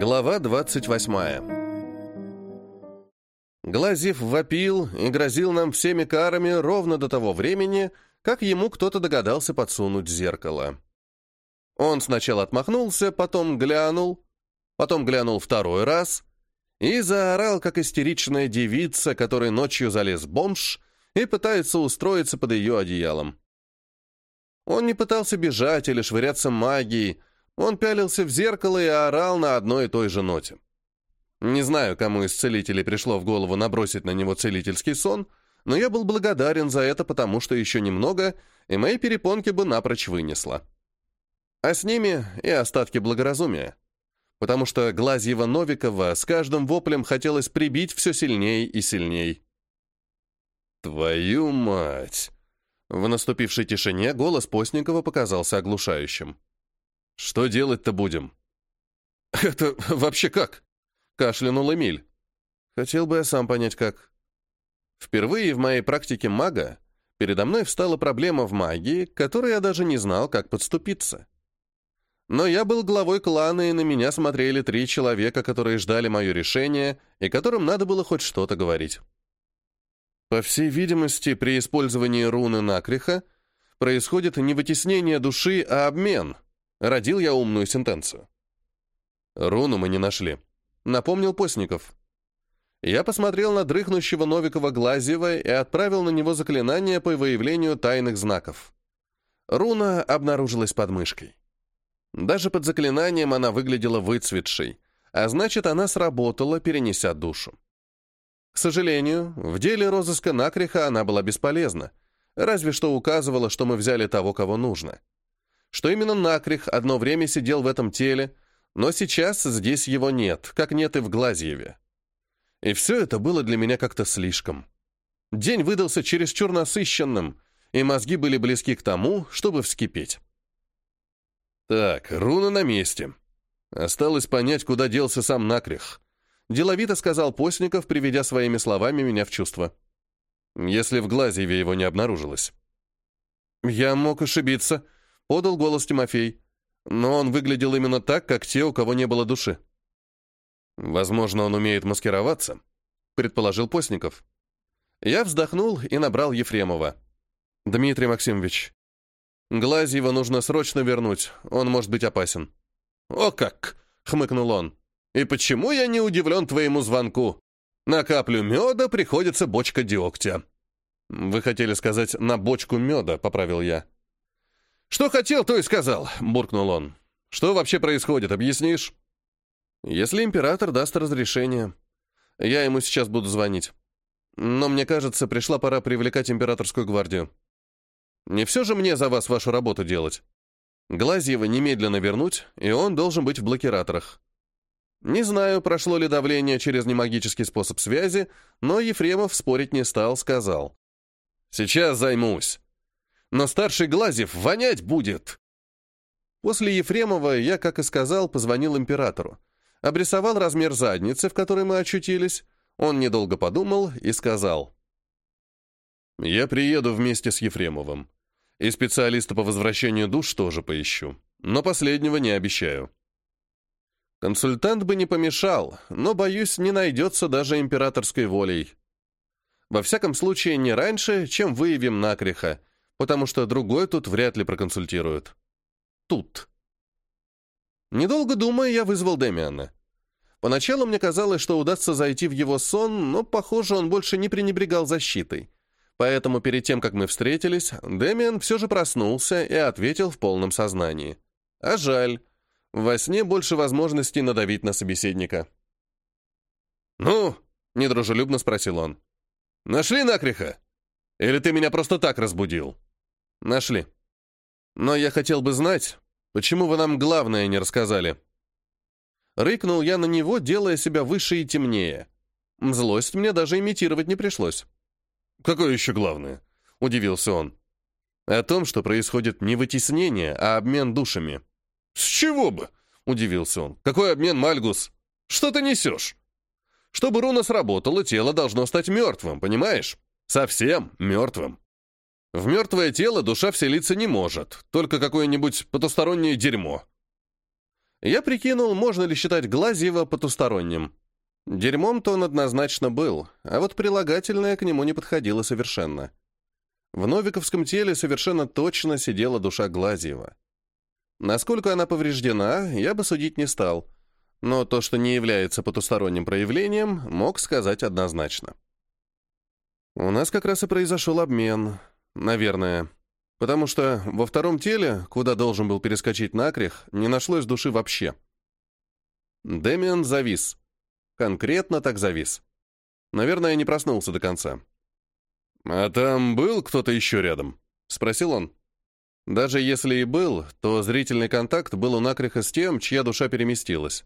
Глава 28 Глазив вопил и грозил нам всеми карами ровно до того времени, как ему кто-то догадался подсунуть зеркало. Он сначала отмахнулся, потом глянул, потом глянул второй раз и заорал, как истеричная девица, которой ночью залез бомж и пытается устроиться под ее одеялом. Он не пытался бежать или швыряться магией, он пялился в зеркало и орал на одной и той же ноте. Не знаю, кому из целителей пришло в голову набросить на него целительский сон, но я был благодарен за это, потому что еще немного, и мои перепонки бы напрочь вынесло. А с ними и остатки благоразумия. Потому что Глазьева Новикова с каждым воплем хотелось прибить все сильней и сильней. «Твою мать!» В наступившей тишине голос Постникова показался оглушающим. Что делать-то будем? Это вообще как? Кашлянул Эмиль. Хотел бы я сам понять, как. Впервые в моей практике мага передо мной встала проблема в магии, к которой я даже не знал, как подступиться. Но я был главой клана, и на меня смотрели три человека, которые ждали мое решение, и которым надо было хоть что-то говорить. По всей видимости, при использовании руны накриха происходит не вытеснение души, а обмен — Родил я умную сентенцию. Руну мы не нашли. Напомнил Постников. Я посмотрел на дрыхнущего Новикова Глазьева и отправил на него заклинание по выявлению тайных знаков. Руна обнаружилась под мышкой. Даже под заклинанием она выглядела выцветшей, а значит, она сработала, перенеся душу. К сожалению, в деле розыска Накриха она была бесполезна, разве что указывала, что мы взяли того, кого нужно что именно Накрих одно время сидел в этом теле, но сейчас здесь его нет, как нет и в Глазьеве. И все это было для меня как-то слишком. День выдался чересчур насыщенным, и мозги были близки к тому, чтобы вскипеть. Так, руна на месте. Осталось понять, куда делся сам Накрих. Деловито сказал Постников, приведя своими словами меня в чувство. Если в Глазьеве его не обнаружилось. «Я мог ошибиться», Подал голос Тимофей. Но он выглядел именно так, как те, у кого не было души. «Возможно, он умеет маскироваться», — предположил Постников. Я вздохнул и набрал Ефремова. «Дмитрий Максимович, Глазьева нужно срочно вернуть, он может быть опасен». «О как!» — хмыкнул он. «И почему я не удивлен твоему звонку? На каплю меда приходится бочка дегтя». «Вы хотели сказать «на бочку меда», — поправил я. «Что хотел, то и сказал», — буркнул он. «Что вообще происходит, объяснишь?» «Если император даст разрешение. Я ему сейчас буду звонить. Но мне кажется, пришла пора привлекать императорскую гвардию. Не все же мне за вас вашу работу делать. Глазьева немедленно вернуть, и он должен быть в блокираторах. Не знаю, прошло ли давление через немагический способ связи, но Ефремов спорить не стал, сказал. «Сейчас займусь но старший Глазев вонять будет!» После Ефремова я, как и сказал, позвонил императору. Обрисовал размер задницы, в которой мы очутились. Он недолго подумал и сказал. «Я приеду вместе с Ефремовым. И специалиста по возвращению душ тоже поищу. Но последнего не обещаю». Консультант бы не помешал, но, боюсь, не найдется даже императорской волей. Во всяком случае, не раньше, чем выявим накриха, потому что другой тут вряд ли проконсультируют. Тут. Недолго думая, я вызвал Демиана. Поначалу мне казалось, что удастся зайти в его сон, но, похоже, он больше не пренебрегал защитой. Поэтому перед тем, как мы встретились, Демиан все же проснулся и ответил в полном сознании. А жаль. Во сне больше возможностей надавить на собеседника. «Ну?» — недружелюбно спросил он. «Нашли накриха? Или ты меня просто так разбудил?» Нашли. Но я хотел бы знать, почему вы нам главное не рассказали. Рыкнул я на него, делая себя выше и темнее. Злость мне даже имитировать не пришлось. «Какое еще главное?» — удивился он. «О том, что происходит не вытеснение, а обмен душами». «С чего бы?» — удивился он. «Какой обмен, Мальгус? Что ты несешь?» «Чтобы руна сработала, тело должно стать мертвым, понимаешь? Совсем мертвым». В мертвое тело душа вселиться не может, только какое-нибудь потустороннее дерьмо. Я прикинул, можно ли считать Глазьева потусторонним. Дерьмом-то он однозначно был, а вот прилагательное к нему не подходило совершенно. В Новиковском теле совершенно точно сидела душа Глазьева. Насколько она повреждена, я бы судить не стал, но то, что не является потусторонним проявлением, мог сказать однозначно. У нас как раз и произошел обмен, наверное, потому что во втором теле, куда должен был перескочить накрех, не нашлось души вообще. Дэмиан завис. Конкретно так завис. Наверное, не проснулся до конца. «А там был кто-то еще рядом?» — спросил он. Даже если и был, то зрительный контакт был у накреха с тем, чья душа переместилась.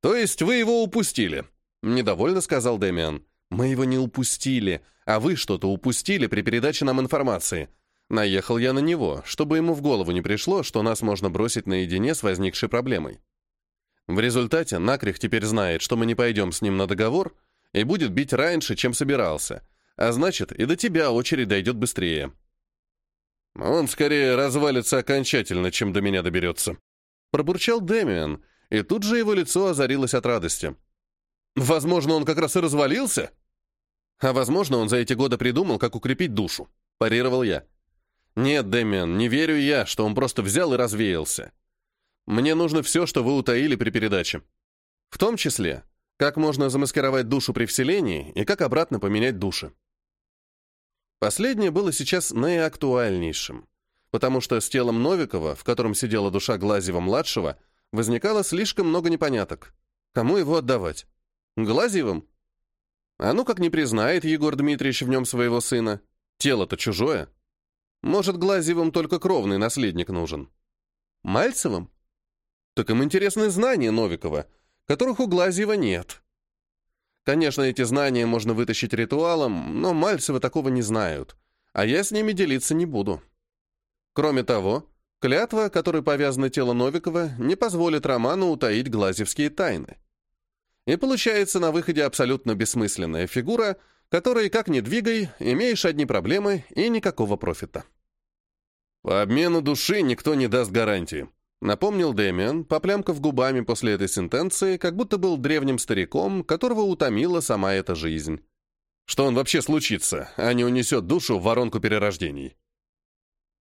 «То есть вы его упустили?» — недовольно сказал Дэмиан. «Мы его не упустили, а вы что-то упустили при передаче нам информации». Наехал я на него, чтобы ему в голову не пришло, что нас можно бросить наедине с возникшей проблемой. В результате Накрих теперь знает, что мы не пойдем с ним на договор и будет бить раньше, чем собирался, а значит, и до тебя очередь дойдет быстрее. Он скорее развалится окончательно, чем до меня доберется. Пробурчал Дэмиан, и тут же его лицо озарилось от радости. Возможно, он как раз и развалился. А возможно, он за эти годы придумал, как укрепить душу. Парировал я. Нет, Дэмиан, не верю я, что он просто взял и развеялся. Мне нужно все, что вы утаили при передаче. В том числе, как можно замаскировать душу при вселении и как обратно поменять души. Последнее было сейчас наиактуальнейшим, потому что с телом Новикова, в котором сидела душа Глазьева-младшего, возникало слишком много непоняток. Кому его отдавать? Глазьевым? А ну как не признает Егор Дмитриевич в нем своего сына? Тело-то чужое. Может, Глазьевым только кровный наследник нужен? Мальцевым? Так им интересны знания Новикова, которых у Глазьева нет. Конечно, эти знания можно вытащить ритуалом, но Мальцевы такого не знают, а я с ними делиться не буду. Кроме того, клятва, которой повязано тело Новикова, не позволит Роману утаить глазевские тайны. И получается на выходе абсолютно бессмысленная фигура, которой, как ни двигай, имеешь одни проблемы и никакого профита. По обмену души никто не даст гарантии, Напомнил Дэмиан, поплямкав губами после этой сентенции, как будто был древним стариком, которого утомила сама эта жизнь. Что он вообще случится, а не унесет душу в воронку перерождений?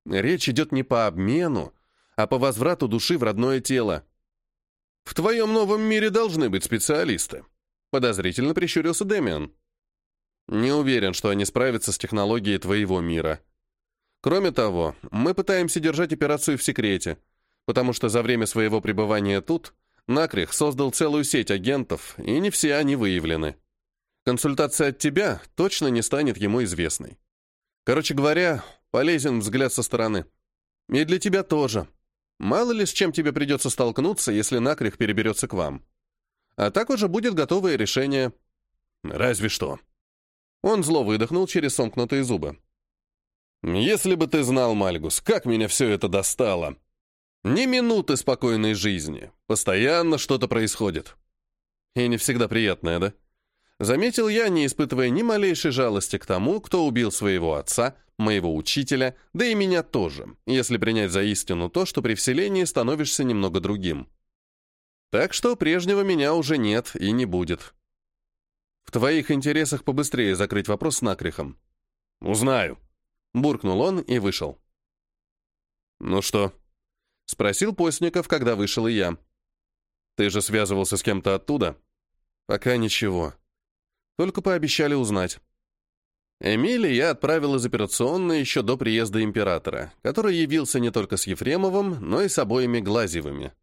Речь идет не по обмену, а по возврату души в родное тело. В твоем новом мире должны быть специалисты. Подозрительно прищурился Дэмиан. Не уверен, что они справятся с технологией твоего мира. Кроме того, мы пытаемся держать операцию в секрете — потому что за время своего пребывания тут Накрих создал целую сеть агентов, и не все они выявлены. Консультация от тебя точно не станет ему известной. Короче говоря, полезен взгляд со стороны. И для тебя тоже. Мало ли с чем тебе придется столкнуться, если Накрих переберется к вам. А так уже будет готовое решение. Разве что. Он зло выдохнул через сомкнутые зубы. «Если бы ты знал, Мальгус, как меня все это достало!» Ни минуты спокойной жизни. Постоянно что-то происходит. И не всегда приятное, да? Заметил я, не испытывая ни малейшей жалости к тому, кто убил своего отца, моего учителя, да и меня тоже, если принять за истину то, что при вселении становишься немного другим. Так что прежнего меня уже нет и не будет. В твоих интересах побыстрее закрыть вопрос с накрихом. «Узнаю», — буркнул он и вышел. «Ну что, — спросил Постников, когда вышел и я. «Ты же связывался с кем-то оттуда?» «Пока ничего. Только пообещали узнать». Эмили я отправил из операционной еще до приезда императора, который явился не только с Ефремовым, но и с обоими Глазьевыми.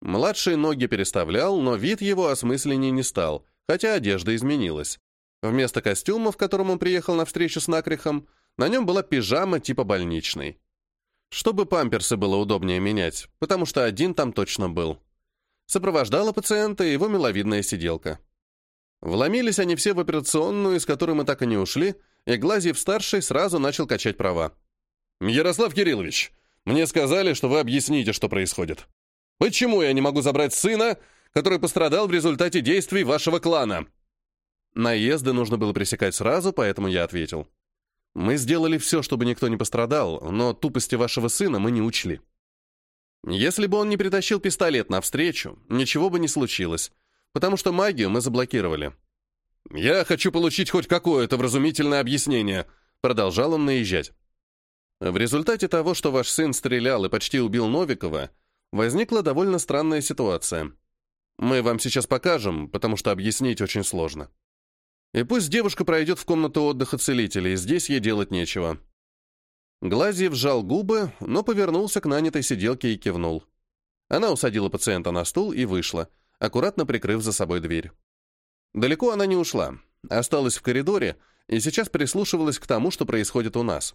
Младший ноги переставлял, но вид его осмысленней не стал, хотя одежда изменилась. Вместо костюма, в котором он приехал на встречу с Накрихом, на нем была пижама типа больничной. Чтобы памперсы было удобнее менять, потому что один там точно был. Сопровождала пациента его миловидная сиделка. Вломились они все в операционную, из которой мы так и не ушли, и Глазьев-старший сразу начал качать права. «Ярослав Кириллович, мне сказали, что вы объясните, что происходит. Почему я не могу забрать сына, который пострадал в результате действий вашего клана?» Наезды нужно было пресекать сразу, поэтому я ответил. Мы сделали все, чтобы никто не пострадал, но тупости вашего сына мы не учли. Если бы он не притащил пистолет навстречу, ничего бы не случилось, потому что магию мы заблокировали. «Я хочу получить хоть какое-то вразумительное объяснение», — продолжал он наезжать. В результате того, что ваш сын стрелял и почти убил Новикова, возникла довольно странная ситуация. Мы вам сейчас покажем, потому что объяснить очень сложно. И пусть девушка пройдет в комнату отдыха целителей, здесь ей делать нечего. Глазьев сжал губы, но повернулся к нанятой сиделке и кивнул. Она усадила пациента на стул и вышла, аккуратно прикрыв за собой дверь. Далеко она не ушла, осталась в коридоре и сейчас прислушивалась к тому, что происходит у нас.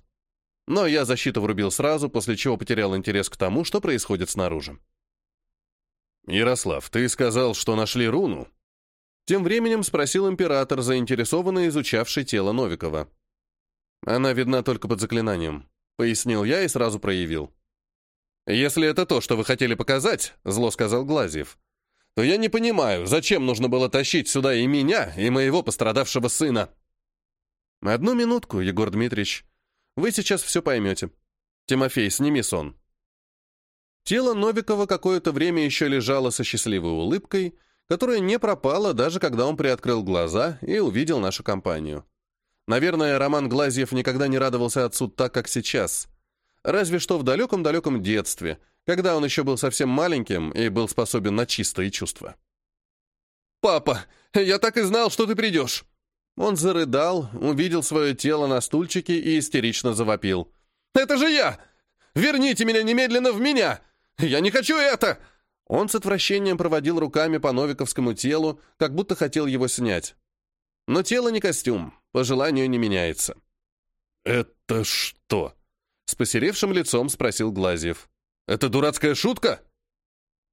Но я защиту врубил сразу, после чего потерял интерес к тому, что происходит снаружи. «Ярослав, ты сказал, что нашли руну?» Тем временем спросил император, заинтересованно изучавший тело Новикова. «Она видна только под заклинанием», — пояснил я и сразу проявил. «Если это то, что вы хотели показать», — зло сказал Глазьев, то я не понимаю, зачем нужно было тащить сюда и меня, и моего пострадавшего сына. Одну минутку, Егор Дмитриевич. Вы сейчас все поймете. Тимофей, сними сон. Тело Новикова какое-то время еще лежало со счастливой улыбкой, которая не пропала, даже когда он приоткрыл глаза и увидел нашу компанию. Наверное, Роман Глазьев никогда не радовался отцу так, как сейчас. Разве что в далеком-далеком детстве — когда он еще был совсем маленьким и был способен на чистые чувства. «Папа, я так и знал, что ты придешь!» Он зарыдал, увидел свое тело на стульчике и истерично завопил. «Это же я! Верните меня немедленно в меня! Я не хочу это!» Он с отвращением проводил руками по новиковскому телу, как будто хотел его снять. Но тело не костюм, по желанию не меняется. «Это что?» — с посеревшим лицом спросил Глазьев. Это дурацкая шутка?»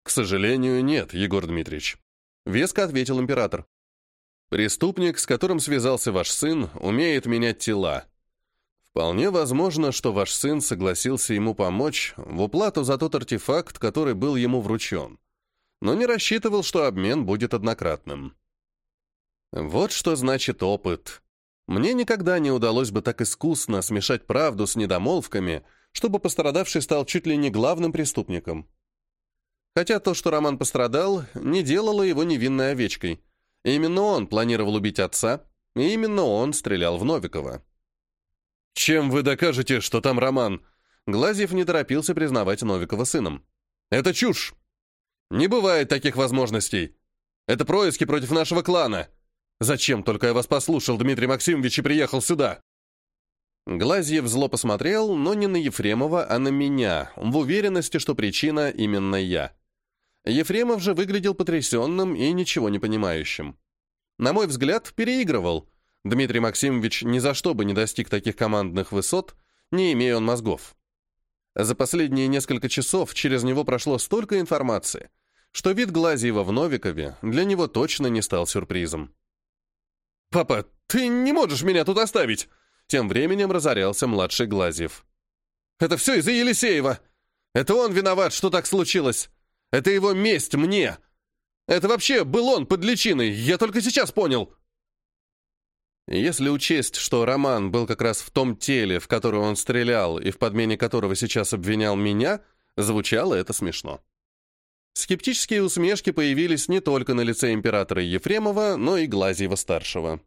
«К сожалению, нет, Егор Дмитриевич», — веско ответил император. «Преступник, с которым связался ваш сын, умеет менять тела. Вполне возможно, что ваш сын согласился ему помочь в уплату за тот артефакт, который был ему вручен, но не рассчитывал, что обмен будет однократным. Вот что значит опыт. Мне никогда не удалось бы так искусно смешать правду с недомолвками — чтобы пострадавший стал чуть ли не главным преступником. Хотя то, что Роман пострадал, не делало его невинной овечкой. Именно он планировал убить отца, и именно он стрелял в Новикова. «Чем вы докажете, что там Роман?» Глазьев не торопился признавать Новикова сыном. «Это чушь! Не бывает таких возможностей! Это происки против нашего клана! Зачем только я вас послушал, Дмитрий Максимович, и приехал сюда?» Глазьев зло посмотрел, но не на Ефремова, а на меня, в уверенности, что причина именно я. Ефремов же выглядел потрясенным и ничего не понимающим. На мой взгляд, переигрывал. Дмитрий Максимович ни за что бы не достиг таких командных высот, не имея он мозгов. За последние несколько часов через него прошло столько информации, что вид Глазьева в Новикове для него точно не стал сюрпризом. «Папа, ты не можешь меня тут оставить!» Тем временем разорялся младший Глазьев. «Это все из-за Елисеева! Это он виноват, что так случилось! Это его месть мне! Это вообще был он под личиной, я только сейчас понял!» Если учесть, что Роман был как раз в том теле, в которое он стрелял и в подмене которого сейчас обвинял меня, звучало это смешно. Скептические усмешки появились не только на лице императора Ефремова, но и Глазьева-старшего.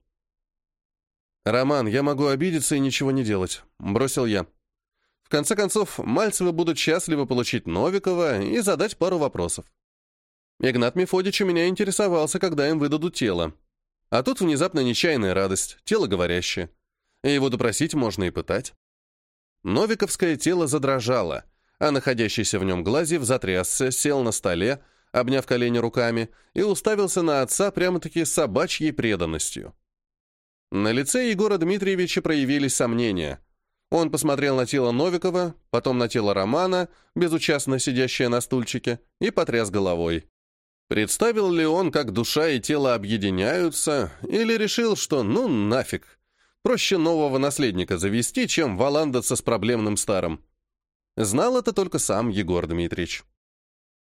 «Роман, я могу обидеться и ничего не делать», — бросил я. В конце концов, Мальцевы будут счастливы получить Новикова и задать пару вопросов. Игнат Мефодич у меня интересовался, когда им выдадут тело. А тут внезапно нечаянная радость, тело говорящее. И его допросить можно и пытать. Новиковское тело задрожало, а находящийся в нем Глазьев затрясся, сел на столе, обняв колени руками, и уставился на отца прямо-таки собачьей преданностью. На лице Егора Дмитриевича проявились сомнения. Он посмотрел на тело Новикова, потом на тело Романа, безучастно сидящее на стульчике, и потряс головой. Представил ли он, как душа и тело объединяются, или решил, что ну нафиг, проще нового наследника завести, чем валандаться с проблемным старым? Знал это только сам Егор Дмитриевич.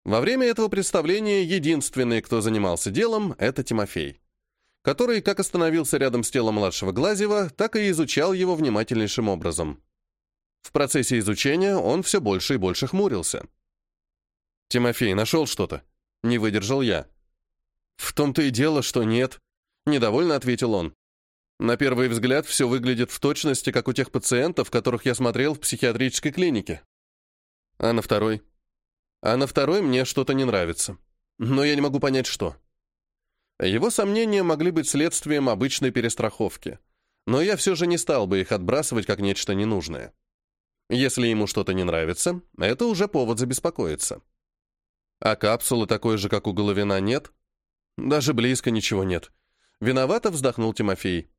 Во время этого представления единственный, кто занимался делом, это Тимофей который как остановился рядом с телом младшего Глазева, так и изучал его внимательнейшим образом. В процессе изучения он все больше и больше хмурился. «Тимофей, нашел что-то?» Не выдержал я. «В том-то и дело, что нет», — недовольно ответил он. «На первый взгляд все выглядит в точности, как у тех пациентов, которых я смотрел в психиатрической клинике. А на второй? А на второй мне что-то не нравится. Но я не могу понять, что». Его сомнения могли быть следствием обычной перестраховки, но я все же не стал бы их отбрасывать как нечто ненужное. Если ему что-то не нравится, это уже повод забеспокоиться. А капсулы такой же, как у Головина, нет? Даже близко ничего нет. Виновато вздохнул Тимофей.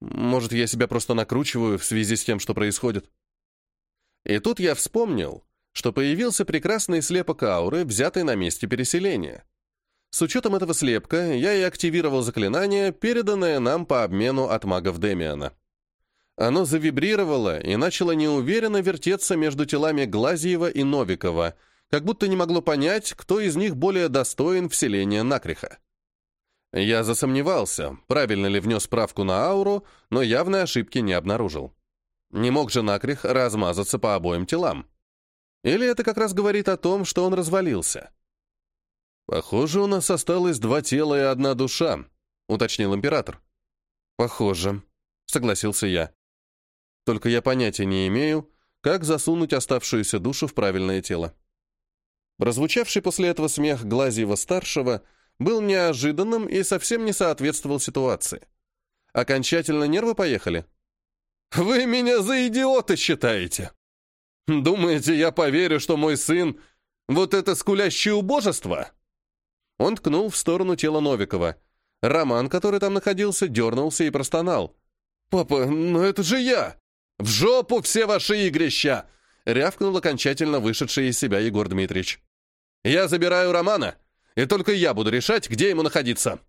Может, я себя просто накручиваю в связи с тем, что происходит? И тут я вспомнил, что появился прекрасный слепок ауры, взятый на месте переселения. С учетом этого слепка я и активировал заклинание, переданное нам по обмену от магов Демиана. Оно завибрировало и начало неуверенно вертеться между телами Глазьева и Новикова, как будто не могло понять, кто из них более достоин вселения Накриха. Я засомневался, правильно ли внес справку на ауру, но явной ошибки не обнаружил. Не мог же Накрих размазаться по обоим телам. Или это как раз говорит о том, что он развалился? «Похоже, у нас осталось два тела и одна душа», — уточнил император. «Похоже», — согласился я. «Только я понятия не имею, как засунуть оставшуюся душу в правильное тело». Прозвучавший после этого смех Глазьева-старшего был неожиданным и совсем не соответствовал ситуации. Окончательно нервы поехали. «Вы меня за идиота считаете? Думаете, я поверю, что мой сын — вот это скулящее убожество?» Он ткнул в сторону тела Новикова. Роман, который там находился, дернулся и простонал. «Папа, ну это же я! В жопу все ваши игрища!» рявкнул окончательно вышедший из себя Егор Дмитриевич. «Я забираю Романа, и только я буду решать, где ему находиться».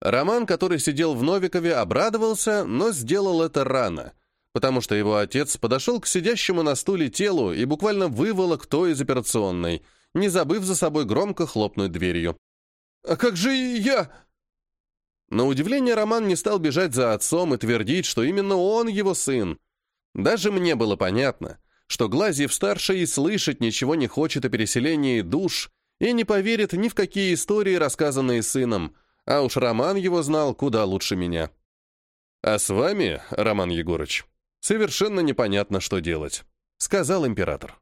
Роман, который сидел в Новикове, обрадовался, но сделал это рано, потому что его отец подошел к сидящему на стуле телу и буквально выволок то из операционной, не забыв за собой громко хлопнуть дверью. «А как же я...» На удивление Роман не стал бежать за отцом и твердить, что именно он его сын. Даже мне было понятно, что Глазьев-старший и слышать ничего не хочет о переселении душ и не поверит ни в какие истории, рассказанные сыном, а уж Роман его знал куда лучше меня. «А с вами, Роман Егорыч, совершенно непонятно, что делать», — сказал император.